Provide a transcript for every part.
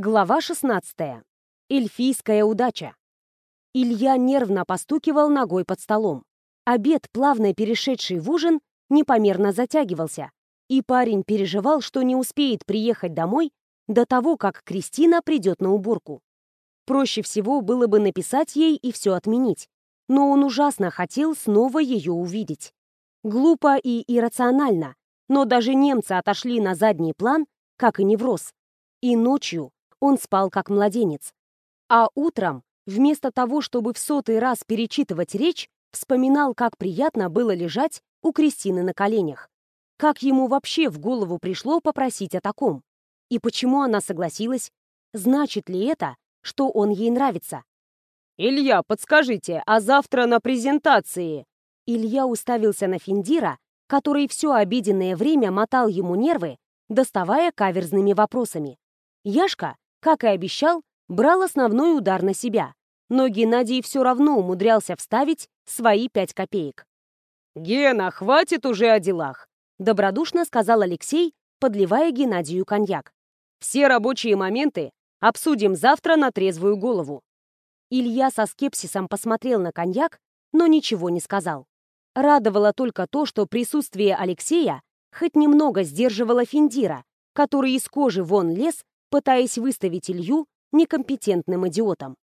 Глава 16. Эльфийская удача. Илья нервно постукивал ногой под столом. Обед, плавно перешедший в ужин, непомерно затягивался, и парень переживал, что не успеет приехать домой до того, как Кристина придет на уборку. Проще всего было бы написать ей и все отменить, но он ужасно хотел снова ее увидеть. Глупо и иррационально, но даже немцы отошли на задний план, как и невроз. И ночью он спал как младенец. А утром, вместо того, чтобы в сотый раз перечитывать речь, вспоминал, как приятно было лежать у Кристины на коленях. Как ему вообще в голову пришло попросить о таком? И почему она согласилась? Значит ли это, что он ей нравится? «Илья, подскажите, а завтра на презентации?» Илья уставился на Финдира, который все обеденное время мотал ему нервы, доставая каверзными вопросами. Яшка, как и обещал, брал основной удар на себя, но Геннадий все равно умудрялся вставить свои пять копеек. «Гена, хватит уже о делах!» — добродушно сказал Алексей, подливая Геннадию коньяк. «Все рабочие моменты обсудим завтра на трезвую голову». Илья со скепсисом посмотрел на коньяк, но ничего не сказал. Радовало только то, что присутствие Алексея хоть немного сдерживало Финдира, который из кожи вон лез пытаясь выставить Илью некомпетентным идиотом.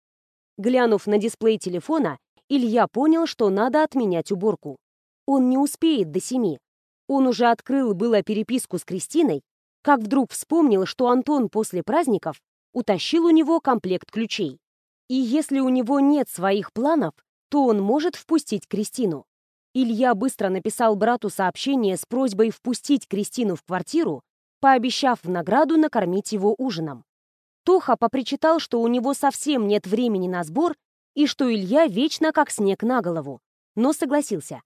Глянув на дисплей телефона, Илья понял, что надо отменять уборку. Он не успеет до семи. Он уже открыл было переписку с Кристиной, как вдруг вспомнил, что Антон после праздников утащил у него комплект ключей. И если у него нет своих планов, то он может впустить Кристину. Илья быстро написал брату сообщение с просьбой впустить Кристину в квартиру пообещав в награду накормить его ужином. Тоха попричитал, что у него совсем нет времени на сбор и что Илья вечно как снег на голову, но согласился.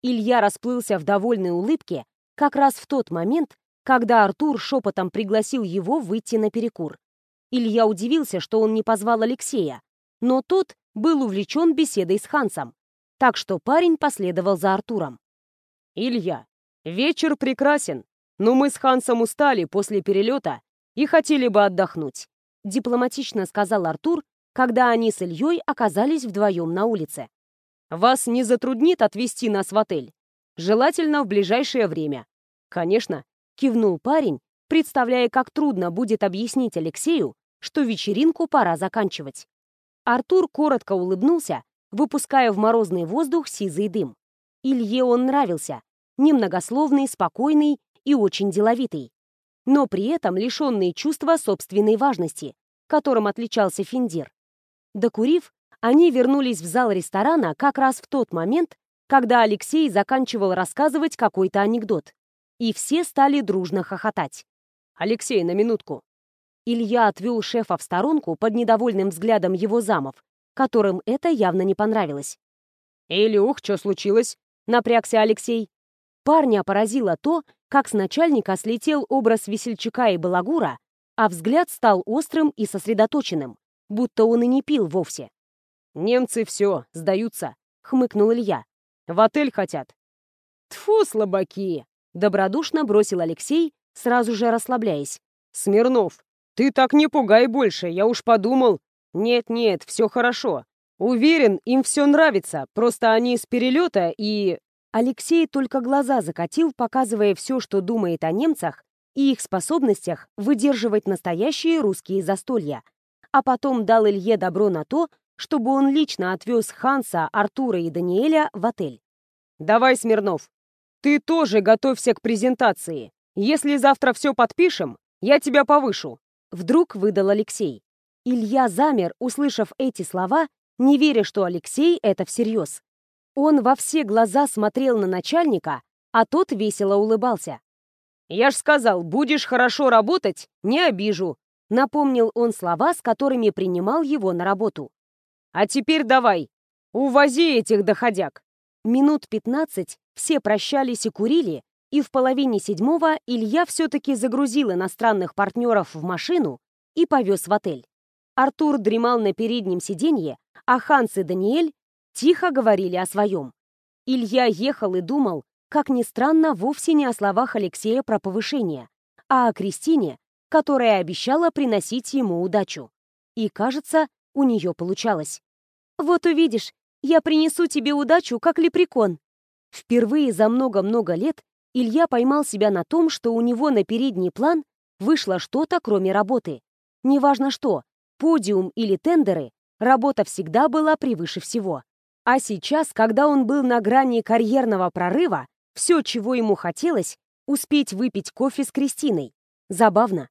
Илья расплылся в довольной улыбке как раз в тот момент, когда Артур шепотом пригласил его выйти на перекур. Илья удивился, что он не позвал Алексея, но тот был увлечен беседой с Хансом, так что парень последовал за Артуром. «Илья, вечер прекрасен, но мы с Хансом устали после перелета и хотели бы отдохнуть», дипломатично сказал Артур, когда они с Ильей оказались вдвоем на улице. «Вас не затруднит отвезти нас в отель? Желательно в ближайшее время». «Конечно», — кивнул парень, представляя, как трудно будет объяснить Алексею, что вечеринку пора заканчивать. Артур коротко улыбнулся, выпуская в морозный воздух сизый дым. Илье он нравился. Немногословный, спокойный и очень деловитый, но при этом лишенный чувства собственной важности, которым отличался Финдир. Докурив, они вернулись в зал ресторана как раз в тот момент, когда Алексей заканчивал рассказывать какой-то анекдот, и все стали дружно хохотать. «Алексей, на минутку!» Илья отвел шефа в сторонку под недовольным взглядом его замов, которым это явно не понравилось. «Илюх, что случилось?» — напрягся Алексей. Парня поразило то, как с начальника слетел образ весельчака и балагура, а взгляд стал острым и сосредоточенным, будто он и не пил вовсе. «Немцы все, сдаются», — хмыкнул Илья. «В отель хотят». «Тьфу, слабаки!» — добродушно бросил Алексей, сразу же расслабляясь. «Смирнов, ты так не пугай больше, я уж подумал. Нет-нет, все хорошо. Уверен, им все нравится, просто они с перелета и...» Алексей только глаза закатил, показывая все, что думает о немцах и их способностях выдерживать настоящие русские застолья. А потом дал Илье добро на то, чтобы он лично отвез Ханса, Артура и Даниэля в отель. «Давай, Смирнов, ты тоже готовься к презентации. Если завтра все подпишем, я тебя повышу», — вдруг выдал Алексей. Илья замер, услышав эти слова, не веря, что Алексей это всерьез. Он во все глаза смотрел на начальника, а тот весело улыбался. «Я ж сказал, будешь хорошо работать, не обижу», напомнил он слова, с которыми принимал его на работу. «А теперь давай, увози этих доходяг». Минут пятнадцать все прощались и курили, и в половине седьмого Илья все-таки загрузил иностранных партнеров в машину и повез в отель. Артур дремал на переднем сиденье, а Ханс и Даниэль тихо говорили о своем. Илья ехал и думал, как ни странно, вовсе не о словах Алексея про повышение, а о Кристине, которая обещала приносить ему удачу. И, кажется, у нее получалось. «Вот увидишь, я принесу тебе удачу, как лепрекон». Впервые за много-много лет Илья поймал себя на том, что у него на передний план вышло что-то, кроме работы. Неважно что, подиум или тендеры, работа всегда была превыше всего. А сейчас, когда он был на грани карьерного прорыва, все, чего ему хотелось, успеть выпить кофе с Кристиной. Забавно.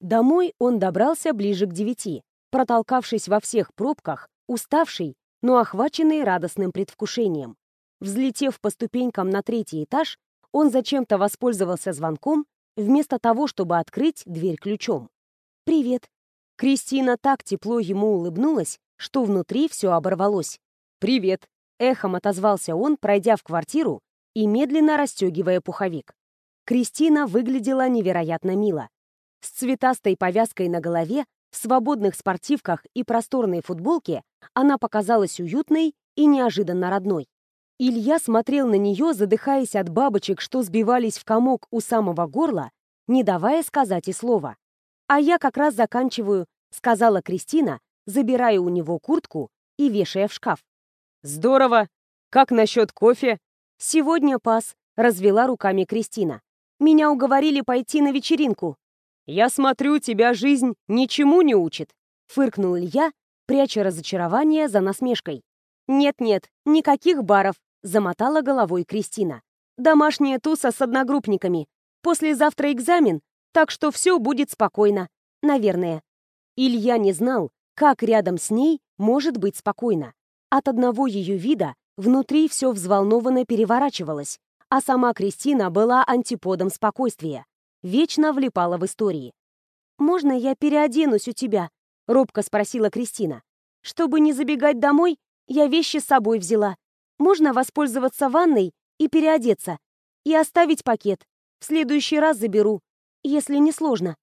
Домой он добрался ближе к девяти, протолкавшись во всех пробках, уставший, но охваченный радостным предвкушением. Взлетев по ступенькам на третий этаж, он зачем-то воспользовался звонком, вместо того, чтобы открыть дверь ключом. «Привет». Кристина так тепло ему улыбнулась, что внутри все оборвалось. «Привет!» — эхом отозвался он, пройдя в квартиру и медленно расстегивая пуховик. Кристина выглядела невероятно мило. С цветастой повязкой на голове, в свободных спортивках и просторной футболке она показалась уютной и неожиданно родной. Илья смотрел на нее, задыхаясь от бабочек, что сбивались в комок у самого горла, не давая сказать и слова. «А я как раз заканчиваю», — сказала Кристина, забирая у него куртку и вешая в шкаф. «Здорово! Как насчет кофе?» «Сегодня пас», — развела руками Кристина. «Меня уговорили пойти на вечеринку». «Я смотрю, тебя жизнь ничему не учит», — фыркнул Илья, пряча разочарование за насмешкой. «Нет-нет, никаких баров», — замотала головой Кристина. «Домашняя туса с одногруппниками. Послезавтра экзамен, так что все будет спокойно. Наверное». Илья не знал, как рядом с ней может быть спокойно. От одного ее вида внутри все взволнованно переворачивалось, а сама Кристина была антиподом спокойствия. Вечно влипала в истории. «Можно я переоденусь у тебя?» — робко спросила Кристина. «Чтобы не забегать домой, я вещи с собой взяла. Можно воспользоваться ванной и переодеться. И оставить пакет. В следующий раз заберу, если не сложно».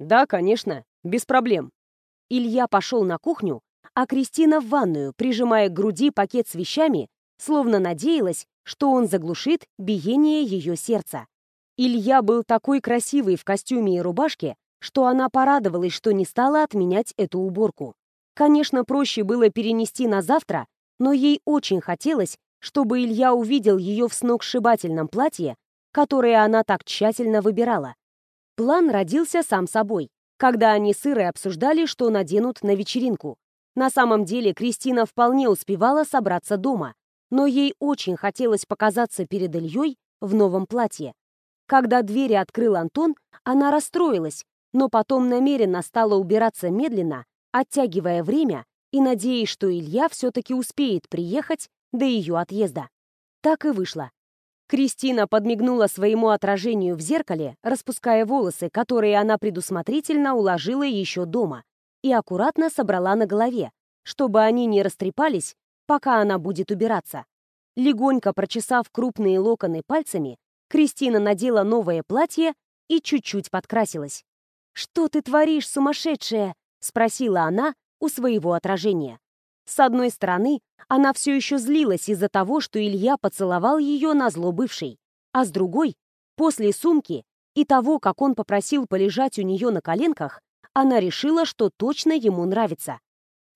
«Да, конечно, без проблем». Илья пошел на кухню, а Кристина в ванную, прижимая к груди пакет с вещами, словно надеялась, что он заглушит биение ее сердца. Илья был такой красивый в костюме и рубашке, что она порадовалась, что не стала отменять эту уборку. Конечно, проще было перенести на завтра, но ей очень хотелось, чтобы Илья увидел ее в сногсшибательном платье, которое она так тщательно выбирала. План родился сам собой, когда они с Ирой обсуждали, что наденут на вечеринку. На самом деле Кристина вполне успевала собраться дома, но ей очень хотелось показаться перед Ильей в новом платье. Когда двери открыл Антон, она расстроилась, но потом намеренно стала убираться медленно, оттягивая время и надеясь, что Илья все-таки успеет приехать до ее отъезда. Так и вышло. Кристина подмигнула своему отражению в зеркале, распуская волосы, которые она предусмотрительно уложила еще дома, и аккуратно собрала на голове, чтобы они не растрепались, пока она будет убираться. Легонько прочесав крупные локоны пальцами, Кристина надела новое платье и чуть-чуть подкрасилась. «Что ты творишь, сумасшедшая?» — спросила она у своего отражения. С одной стороны, она все еще злилась из-за того, что Илья поцеловал ее на зло бывшей, а с другой, после сумки и того, как он попросил полежать у нее на коленках, она решила, что точно ему нравится.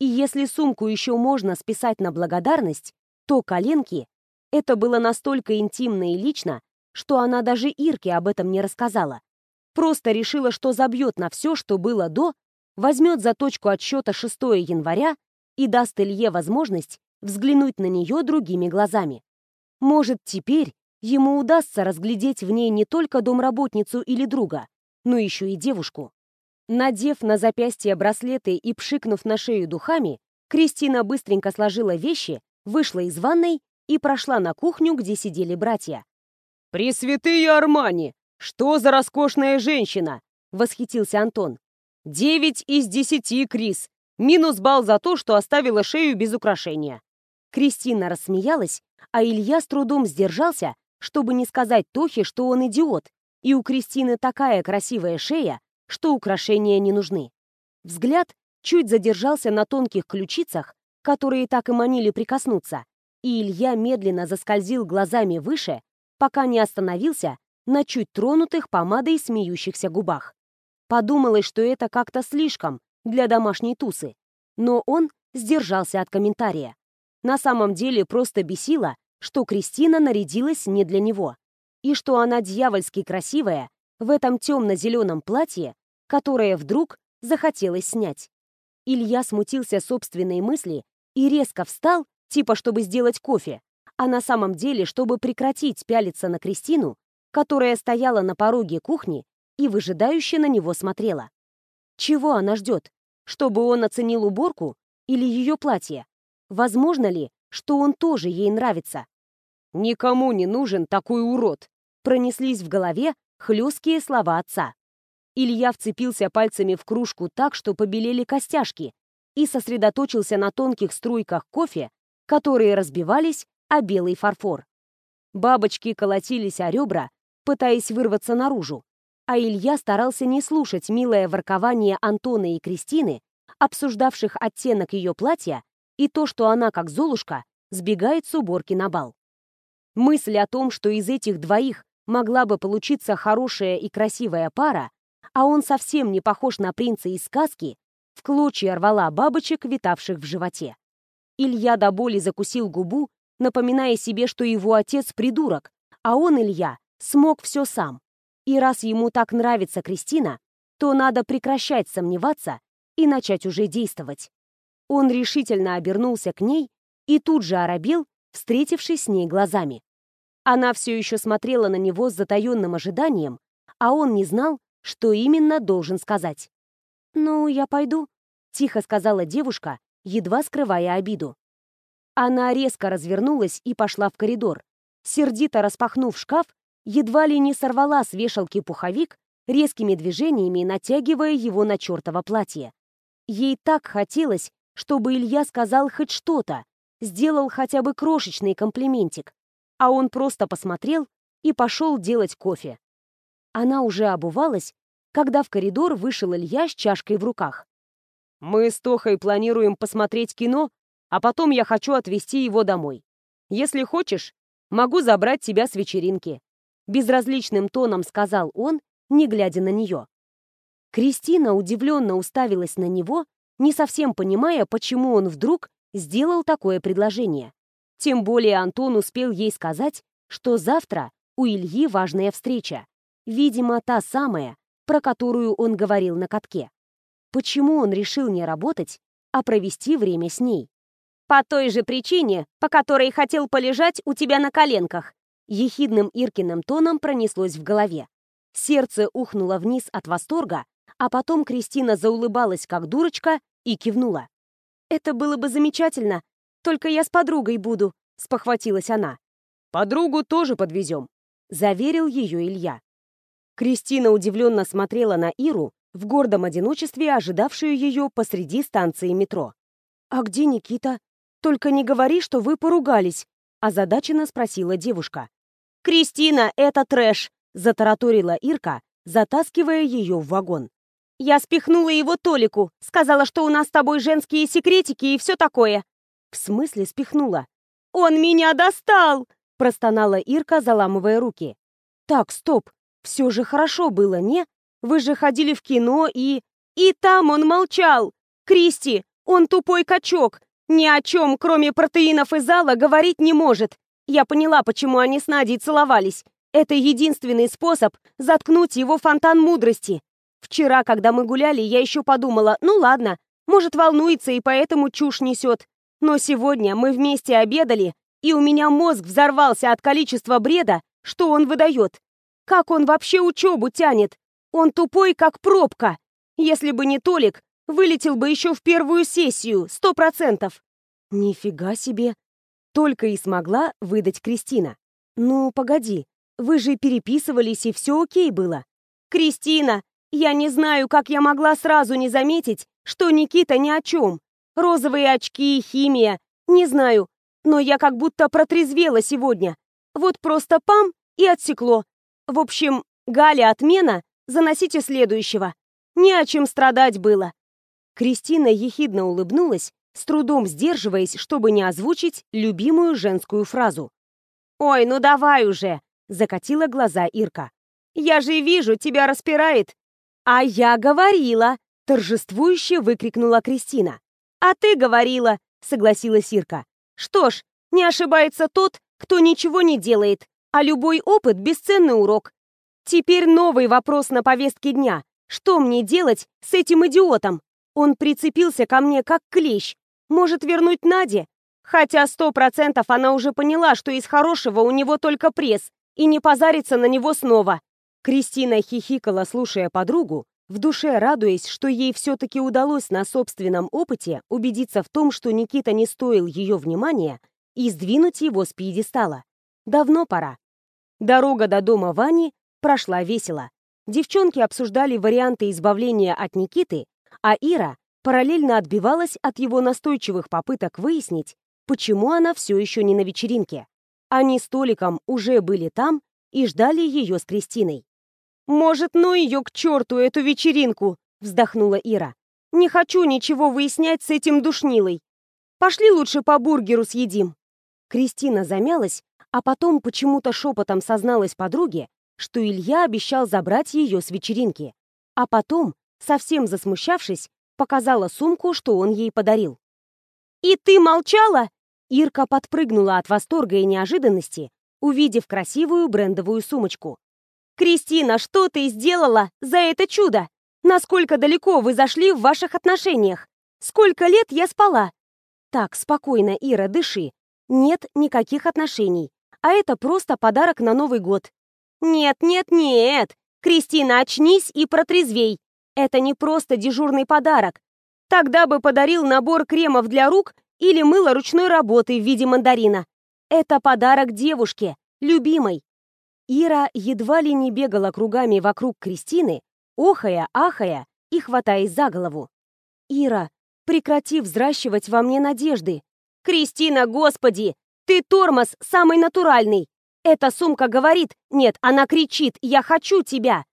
И если сумку еще можно списать на благодарность, то коленки — это было настолько интимно и лично, что она даже Ирке об этом не рассказала. Просто решила, что забьет на все, что было до, возьмет за точку отсчета 6 января и даст Илье возможность взглянуть на нее другими глазами. Может, теперь ему удастся разглядеть в ней не только домработницу или друга, но еще и девушку. Надев на запястье браслеты и пшикнув на шею духами, Кристина быстренько сложила вещи, вышла из ванной и прошла на кухню, где сидели братья. «Пресвятые Армани! Что за роскошная женщина!» — восхитился Антон. «Девять из десяти, Крис! Минус балл за то, что оставила шею без украшения!» Кристина рассмеялась, а Илья с трудом сдержался, чтобы не сказать Тохе, что он идиот, и у Кристины такая красивая шея, что украшения не нужны. Взгляд чуть задержался на тонких ключицах, которые так и манили прикоснуться, и Илья медленно заскользил глазами выше, пока не остановился на чуть тронутых помадой смеющихся губах. Подумалось, что это как-то слишком для домашней тусы. Но он сдержался от комментария. На самом деле просто бесило, что Кристина нарядилась не для него. И что она дьявольски красивая в этом темно-зеленом платье, которое вдруг захотелось снять. Илья смутился собственной мысли и резко встал, типа чтобы сделать кофе, а на самом деле, чтобы прекратить пялиться на Кристину, которая стояла на пороге кухни и выжидающе на него смотрела. Чего она ждет? Чтобы он оценил уборку или ее платье? Возможно ли, что он тоже ей нравится? «Никому не нужен такой урод!» Пронеслись в голове хлесткие слова отца. Илья вцепился пальцами в кружку так, что побелели костяшки, и сосредоточился на тонких струйках кофе, которые разбивались о белый фарфор. Бабочки колотились о ребра, пытаясь вырваться наружу, а Илья старался не слушать милое воркование Антона и Кристины, обсуждавших оттенок ее платья и то, что она, как Золушка, сбегает с уборки на бал. Мысль о том, что из этих двоих могла бы получиться хорошая и красивая пара, а он совсем не похож на принца из сказки, в клочья рвала бабочек, витавших в животе. Илья до боли закусил губу, напоминая себе, что его отец придурок, а он, Илья, смог все сам. И раз ему так нравится Кристина, то надо прекращать сомневаться и начать уже действовать. Он решительно обернулся к ней и тут же оробел, встретившись с ней глазами. Она все еще смотрела на него с затаенным ожиданием, а он не знал, что именно должен сказать. «Ну, я пойду», — тихо сказала девушка, едва скрывая обиду. Она резко развернулась и пошла в коридор. Сердито распахнув шкаф, едва ли не сорвала с вешалки пуховик, резкими движениями натягивая его на чертово платье. Ей так хотелось, чтобы Илья сказал хоть что-то, сделал хотя бы крошечный комплиментик, а он просто посмотрел и пошел делать кофе. Она уже обувалась, когда в коридор вышел Илья с чашкой в руках. «Мы с Тохой планируем посмотреть кино, а потом я хочу отвезти его домой. Если хочешь, могу забрать тебя с вечеринки», — безразличным тоном сказал он, не глядя на нее. Кристина удивленно уставилась на него, не совсем понимая, почему он вдруг сделал такое предложение. Тем более Антон успел ей сказать, что завтра у Ильи важная встреча. Видимо, та самая, про которую он говорил на катке. Почему он решил не работать, а провести время с ней? «По той же причине, по которой хотел полежать у тебя на коленках», ехидным Иркиным тоном пронеслось в голове. Сердце ухнуло вниз от восторга, а потом Кристина заулыбалась, как дурочка, и кивнула. «Это было бы замечательно, только я с подругой буду», — спохватилась она. «Подругу тоже подвезем», — заверил ее Илья. Кристина удивленно смотрела на Иру, в гордом одиночестве ожидавшую ее посреди станции метро. «А где Никита? Только не говори, что вы поругались», — озадаченно спросила девушка. «Кристина, это трэш!» — затараторила Ирка, затаскивая ее в вагон. «Я спихнула его Толику, сказала, что у нас с тобой женские секретики и все такое». «В смысле спихнула?» «Он меня достал!» — простонала Ирка, заламывая руки. «Так, стоп, все же хорошо было, не? Вы же ходили в кино и... И там он молчал! Кристи, он тупой качок! Ни о чем, кроме протеинов и зала, говорить не может. Я поняла, почему они с Надей целовались. Это единственный способ заткнуть его фонтан мудрости. Вчера, когда мы гуляли, я еще подумала, ну ладно, может, волнуется и поэтому чушь несет. Но сегодня мы вместе обедали, и у меня мозг взорвался от количества бреда, что он выдает. Как он вообще учебу тянет? Он тупой, как пробка. Если бы не Толик, вылетел бы еще в первую сессию, сто процентов. Нифига себе. Только и смогла выдать Кристина. Ну, погоди, вы же переписывались, и все окей было. Кристина, я не знаю, как я могла сразу не заметить, что Никита ни о чем. Розовые очки, химия, не знаю. Но я как будто протрезвела сегодня. Вот просто пам и отсекло. В общем, Галя отмена, заносите следующего. Не о чем страдать было. Кристина ехидно улыбнулась, с трудом сдерживаясь, чтобы не озвучить любимую женскую фразу. «Ой, ну давай уже!» — закатила глаза Ирка. «Я же вижу, тебя распирает. «А я говорила!» — торжествующе выкрикнула Кристина. «А ты говорила!» — согласилась Ирка. «Что ж, не ошибается тот, кто ничего не делает, а любой опыт — бесценный урок. Теперь новый вопрос на повестке дня. Что мне делать с этим идиотом? Он прицепился ко мне как клещ. Может вернуть Наде? Хотя сто процентов она уже поняла, что из хорошего у него только пресс, и не позарится на него снова. Кристина хихикала, слушая подругу, в душе радуясь, что ей все-таки удалось на собственном опыте убедиться в том, что Никита не стоил ее внимания, и сдвинуть его с пьедестала. Давно пора. Дорога до дома Вани прошла весело. Девчонки обсуждали варианты избавления от Никиты, а Ира параллельно отбивалась от его настойчивых попыток выяснить, почему она все еще не на вечеринке. Они с Толиком уже были там и ждали ее с Кристиной. «Может, ну ее к черту, эту вечеринку!» — вздохнула Ира. «Не хочу ничего выяснять с этим душнилой. Пошли лучше по бургеру съедим». Кристина замялась, а потом почему-то шепотом созналась подруге, что Илья обещал забрать ее с вечеринки. А потом, совсем засмущавшись, показала сумку, что он ей подарил. «И ты молчала?» Ирка подпрыгнула от восторга и неожиданности, увидев красивую брендовую сумочку. «Кристина, что ты сделала за это чудо? Насколько далеко вы зашли в ваших отношениях? Сколько лет я спала?» «Так, спокойно, Ира, дыши. Нет никаких отношений. А это просто подарок на Новый год. «Нет, нет, нет! Кристина, очнись и протрезвей! Это не просто дежурный подарок. Тогда бы подарил набор кремов для рук или мыло ручной работы в виде мандарина. Это подарок девушке, любимой». Ира едва ли не бегала кругами вокруг Кристины, охая, ахая и хватаясь за голову. «Ира, прекрати взращивать во мне надежды!» «Кристина, господи! Ты тормоз самый натуральный! Эта сумка говорит, нет, она кричит, я хочу тебя.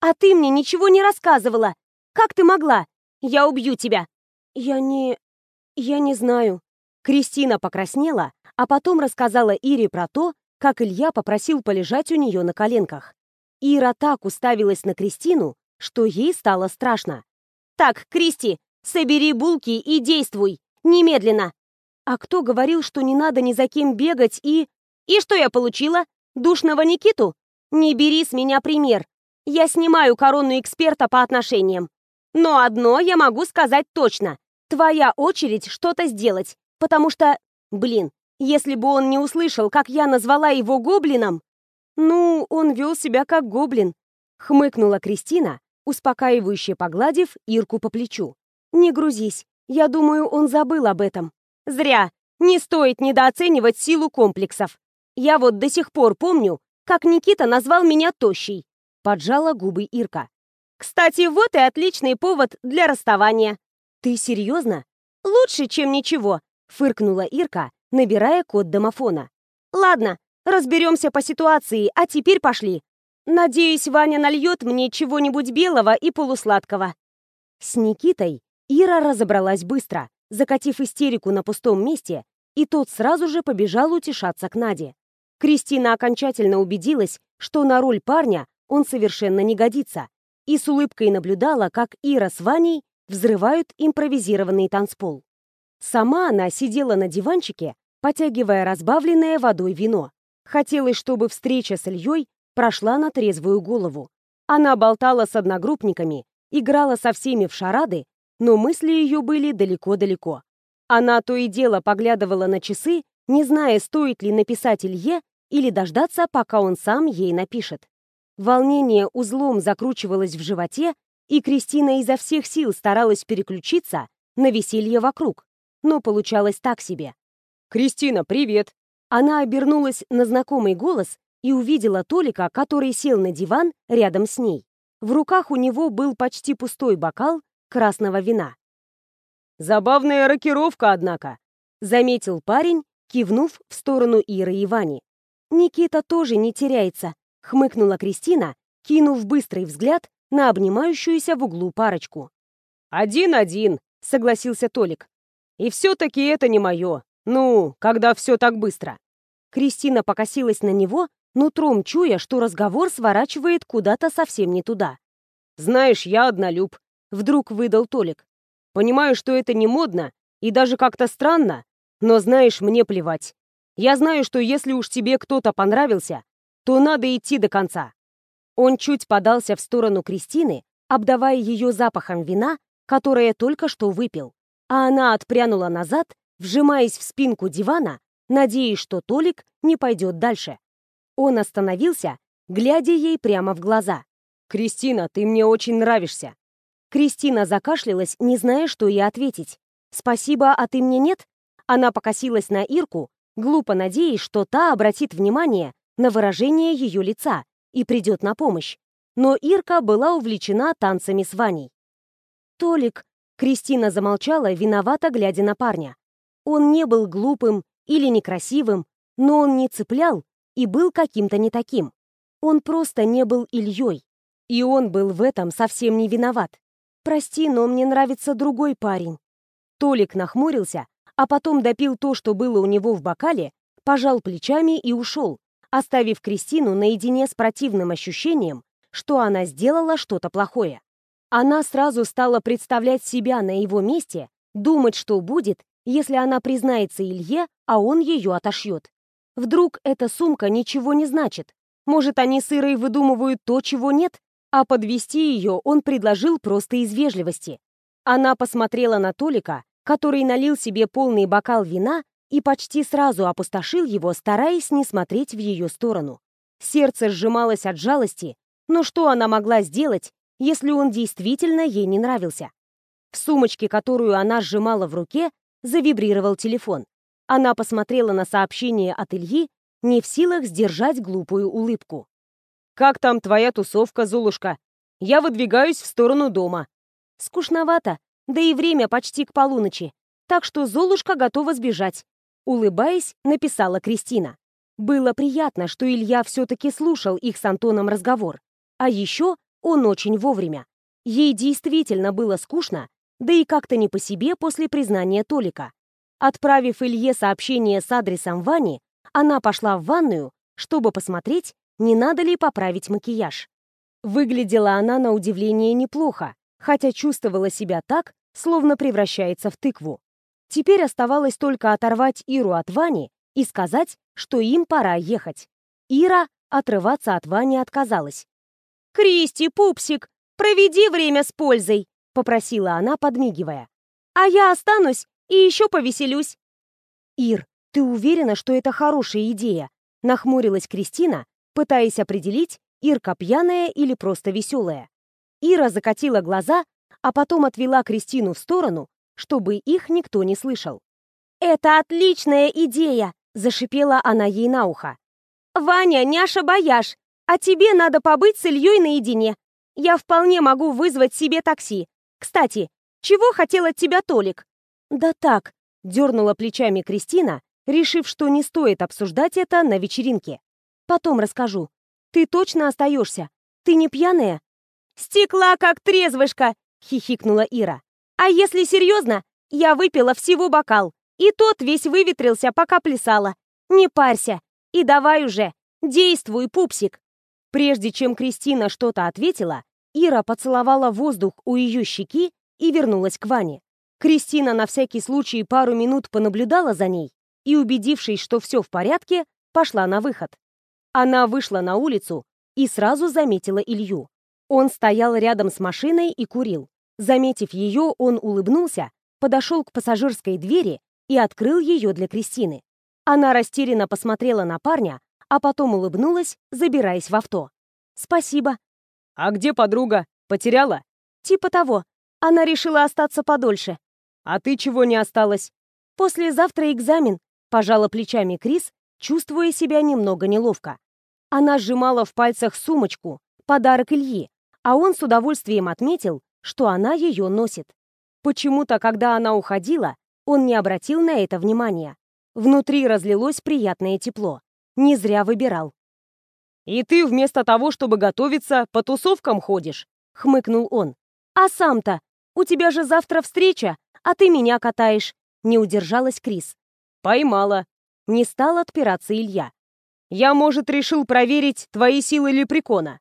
А ты мне ничего не рассказывала. Как ты могла? Я убью тебя. Я не... я не знаю. Кристина покраснела, а потом рассказала Ире про то, как Илья попросил полежать у нее на коленках. Ира так уставилась на Кристину, что ей стало страшно. «Так, Кристи, собери булки и действуй! Немедленно!» «А кто говорил, что не надо ни за кем бегать и...» И что я получила? Душного Никиту? Не бери с меня пример. Я снимаю корону эксперта по отношениям. Но одно я могу сказать точно. Твоя очередь что-то сделать. Потому что, блин, если бы он не услышал, как я назвала его гоблином... Ну, он вел себя как гоблин. Хмыкнула Кристина, успокаивающе погладив Ирку по плечу. Не грузись. Я думаю, он забыл об этом. Зря. Не стоит недооценивать силу комплексов. Я вот до сих пор помню, как Никита назвал меня тощей. Поджала губы Ирка. Кстати, вот и отличный повод для расставания. Ты серьезно? Лучше, чем ничего, фыркнула Ирка, набирая код домофона. Ладно, разберемся по ситуации, а теперь пошли. Надеюсь, Ваня нальет мне чего-нибудь белого и полусладкого. С Никитой Ира разобралась быстро, закатив истерику на пустом месте, и тот сразу же побежал утешаться к Наде. Кристина окончательно убедилась, что на роль парня он совершенно не годится, и с улыбкой наблюдала, как Ира с Ваней взрывают импровизированный танцпол. Сама она сидела на диванчике, потягивая разбавленное водой вино. Хотелось, чтобы встреча с Ильей прошла на трезвую голову. Она болтала с одногруппниками, играла со всеми в шарады, но мысли ее были далеко-далеко. Она то и дело поглядывала на часы, не зная, стоит ли написать Илье или дождаться, пока он сам ей напишет. Волнение узлом закручивалось в животе, и Кристина изо всех сил старалась переключиться на веселье вокруг, но получалось так себе. «Кристина, привет!» Она обернулась на знакомый голос и увидела Толика, который сел на диван рядом с ней. В руках у него был почти пустой бокал красного вина. «Забавная рокировка, однако», — заметил парень, кивнув в сторону Иры и Вани. «Никита тоже не теряется», — хмыкнула Кристина, кинув быстрый взгляд на обнимающуюся в углу парочку. «Один-один», — согласился Толик. «И все-таки это не мое. Ну, когда все так быстро». Кристина покосилась на него, нутром чуя, что разговор сворачивает куда-то совсем не туда. «Знаешь, я однолюб», — вдруг выдал Толик. «Понимаю, что это не модно и даже как-то странно, но, знаешь, мне плевать. Я знаю, что если уж тебе кто-то понравился, то надо идти до конца». Он чуть подался в сторону Кристины, обдавая ее запахом вина, которое только что выпил, а она отпрянула назад, вжимаясь в спинку дивана, надеясь, что Толик не пойдет дальше. Он остановился, глядя ей прямо в глаза. «Кристина, ты мне очень нравишься». Кристина закашлялась, не зная, что ей ответить. «Спасибо, а ты мне нет?» Она покосилась на Ирку, глупо надеясь, что та обратит внимание на выражение ее лица и придет на помощь. Но Ирка была увлечена танцами с Ваней. «Толик», — Кристина замолчала, виновато глядя на парня. Он не был глупым или некрасивым, но он не цеплял и был каким-то не таким. Он просто не был Ильей. И он был в этом совсем не виноват. «Прости, но мне нравится другой парень». Толик нахмурился, а потом допил то, что было у него в бокале, пожал плечами и ушел, оставив Кристину наедине с противным ощущением, что она сделала что-то плохое. Она сразу стала представлять себя на его месте, думать, что будет, если она признается Илье, а он ее отошьет. Вдруг эта сумка ничего не значит? Может, они с Ирой выдумывают то, чего нет? А подвести ее он предложил просто из вежливости. Она посмотрела на Толика, который налил себе полный бокал вина и почти сразу опустошил его, стараясь не смотреть в ее сторону. Сердце сжималось от жалости, но что она могла сделать, если он действительно ей не нравился? В сумочке, которую она сжимала в руке, завибрировал телефон. Она посмотрела на сообщение от Ильи, не в силах сдержать глупую улыбку. «Как там твоя тусовка, Золушка? Я выдвигаюсь в сторону дома». «Скучновато, да и время почти к полуночи, так что Золушка готова сбежать», улыбаясь, написала Кристина. Было приятно, что Илья все-таки слушал их с Антоном разговор. А еще он очень вовремя. Ей действительно было скучно, да и как-то не по себе после признания Толика. Отправив Илье сообщение с адресом Вани, она пошла в ванную, чтобы посмотреть, не надо ли поправить макияж. Выглядела она на удивление неплохо, хотя чувствовала себя так, словно превращается в тыкву. Теперь оставалось только оторвать Иру от Вани и сказать, что им пора ехать. Ира отрываться от Вани отказалась. «Кристи, пупсик, проведи время с пользой!» — попросила она, подмигивая. «А я останусь и еще повеселюсь». «Ир, ты уверена, что это хорошая идея?» — нахмурилась Кристина, пытаясь определить, Ирка пьяная или просто веселая. Ира закатила глаза, а потом отвела Кристину в сторону, чтобы их никто не слышал. «Это отличная идея!» — зашипела она ей на ухо. «Ваня, няша-бояж, а тебе надо побыть с Ильей наедине. Я вполне могу вызвать себе такси. Кстати, чего хотел от тебя Толик?» «Да так», — дернула плечами Кристина, решив, что не стоит обсуждать это на вечеринке. «Потом расскажу. Ты точно остаешься? Ты не пьяная?» «Стекла, как трезвышка!» — хихикнула Ира. «А если серьезно, я выпила всего бокал, и тот весь выветрился, пока плясала. Не парься. И давай уже, действуй, пупсик!» Прежде чем Кристина что-то ответила, Ира поцеловала воздух у ее щеки и вернулась к Ване. Кристина на всякий случай пару минут понаблюдала за ней и, убедившись, что все в порядке, пошла на выход. Она вышла на улицу и сразу заметила Илью. Он стоял рядом с машиной и курил. Заметив ее, он улыбнулся, подошел к пассажирской двери и открыл ее для Кристины. Она растерянно посмотрела на парня, а потом улыбнулась, забираясь в авто. «Спасибо», «А где подруга? Потеряла?» «Типа того. Она решила остаться подольше». «А ты чего не осталась?» «Послезавтра экзамен», — пожала плечами Крис, чувствуя себя немного неловко. Она сжимала в пальцах сумочку, подарок Ильи, а он с удовольствием отметил, что она ее носит. Почему-то, когда она уходила, он не обратил на это внимания. Внутри разлилось приятное тепло. Не зря выбирал. «И ты вместо того, чтобы готовиться, по тусовкам ходишь?» — хмыкнул он. «А сам-то? У тебя же завтра встреча, а ты меня катаешь!» — не удержалась Крис. «Поймала!» — не стал отпираться Илья. «Я, может, решил проверить твои силы лепрекона.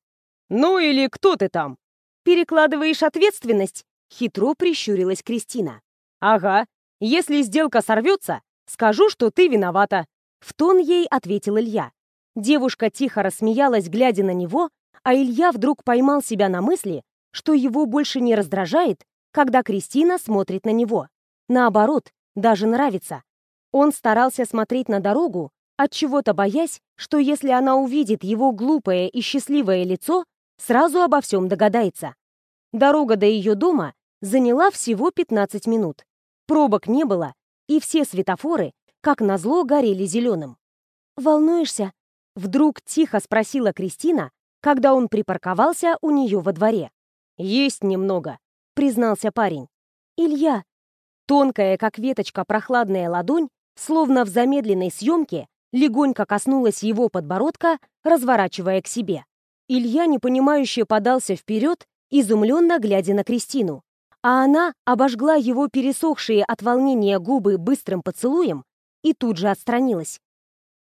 Ну или кто ты там?» «Перекладываешь ответственность?» — хитро прищурилась Кристина. «Ага. Если сделка сорвется, скажу, что ты виновата». В тон ей ответил Илья. Девушка тихо рассмеялась, глядя на него, а Илья вдруг поймал себя на мысли, что его больше не раздражает, когда Кристина смотрит на него. Наоборот, даже нравится. Он старался смотреть на дорогу, от чего-то боясь, что если она увидит его глупое и счастливое лицо, сразу обо всем догадается. Дорога до ее дома заняла всего 15 минут. Пробок не было, и все светофоры, как назло, горели зеленым. «Волнуешься?» — вдруг тихо спросила Кристина, когда он припарковался у нее во дворе. «Есть немного», — признался парень. «Илья». Тонкая, как веточка, прохладная ладонь, словно в замедленной съемке, легонько коснулась его подбородка, разворачивая к себе. Илья непонимающе подался вперед, изумленно глядя на Кристину. А она обожгла его пересохшие от волнения губы быстрым поцелуем и тут же отстранилась.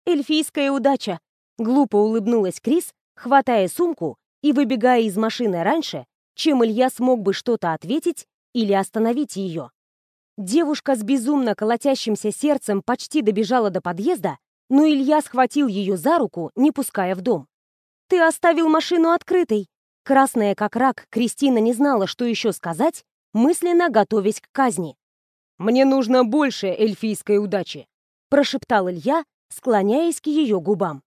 «Эльфийская удача!» — глупо улыбнулась Крис, хватая сумку и выбегая из машины раньше, чем Илья смог бы что-то ответить или остановить ее. Девушка с безумно колотящимся сердцем почти добежала до подъезда, но Илья схватил ее за руку, не пуская в дом. «Ты оставил машину открытой!» Красная как рак, Кристина не знала, что еще сказать, мысленно готовясь к казни. «Мне нужно больше эльфийской удачи», — прошептал Илья, склоняясь к ее губам.